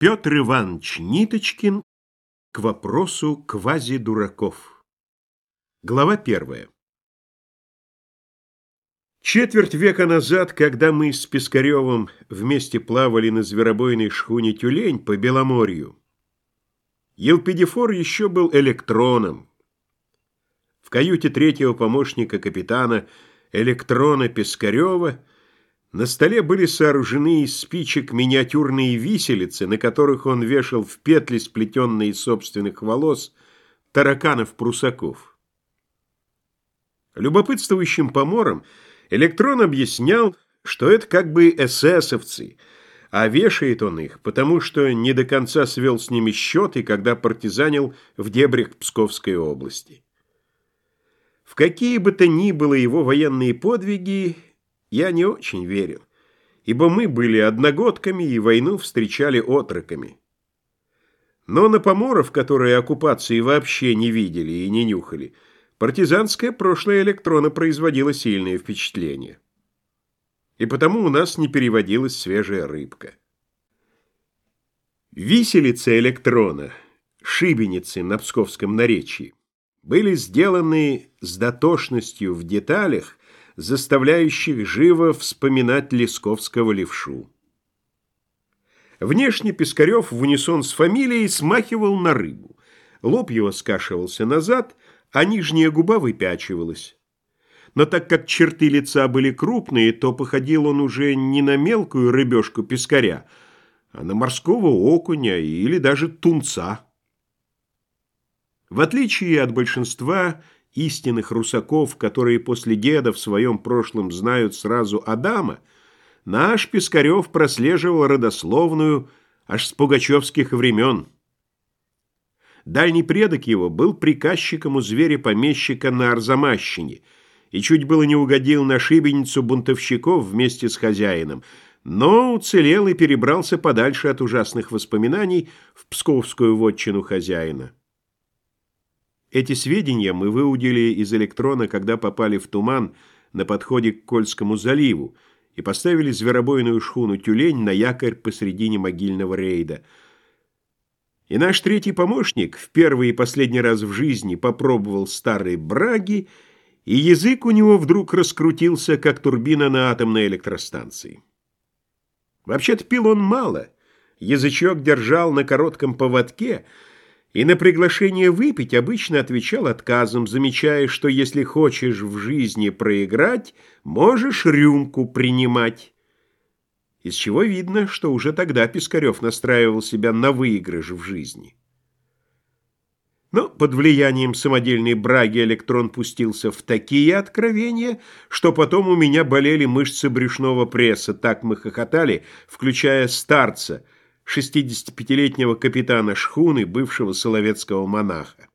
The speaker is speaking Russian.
Петр Иванович Ниточкин к вопросу квази-дураков. Глава первая. Четверть века назад, когда мы с Пискаревым вместе плавали на зверобойной шхуне «Тюлень» по Беломорью, Елпидифор еще был электроном. В каюте третьего помощника капитана электрона Пискарева – на столе были сооружены из спичек миниатюрные виселицы, на которых он вешал в петли, сплетенные из собственных волос, тараканов-прусаков. Любопытствующим поморам Электрон объяснял, что это как бы эсэсовцы, а вешает он их, потому что не до конца свел с ними счеты, когда партизанил в дебрях Псковской области. В какие бы то ни было его военные подвиги, я не очень верил, ибо мы были одногодками и войну встречали отроками. Но на поморов, которые оккупации вообще не видели и не нюхали, партизанское прошлое электрона производило сильное впечатление. И потому у нас не переводилась свежая рыбка. Виселицы электрона, шибеницы на псковском наречии, были сделаны с дотошностью в деталях, заставляющих живо вспоминать Лесковского левшу. Внешне Пискарев в унисон с фамилией смахивал на рыбу. Лоб его скашивался назад, а нижняя губа выпячивалась. Но так как черты лица были крупные, то походил он уже не на мелкую рыбешку пескаря, а на морского окуня или даже тунца. В отличие от большинства истинных русаков, которые после деда в своем прошлом знают сразу Адама, наш Пискарев прослеживал родословную аж с пугачевских времен. Дальний предок его был приказчиком у зверя-помещика на Арзамащине и чуть было не угодил на шибеницу бунтовщиков вместе с хозяином, но уцелел и перебрался подальше от ужасных воспоминаний в псковскую вотчину хозяина. Эти сведения мы выудили из электрона, когда попали в туман на подходе к Кольскому заливу и поставили зверобойную шхуну «Тюлень» на якорь посредине могильного рейда. И наш третий помощник в первый и последний раз в жизни попробовал старые браги, и язык у него вдруг раскрутился, как турбина на атомной электростанции. Вообще-то пил он мало, язычок держал на коротком поводке — и на приглашение выпить обычно отвечал отказом, замечая, что если хочешь в жизни проиграть, можешь рюмку принимать. Из чего видно, что уже тогда Пискарев настраивал себя на выигрыш в жизни. Но под влиянием самодельной браги электрон пустился в такие откровения, что потом у меня болели мышцы брюшного пресса, так мы хохотали, включая старца – 65-летнего капитана шхуны, бывшего соловецкого монаха.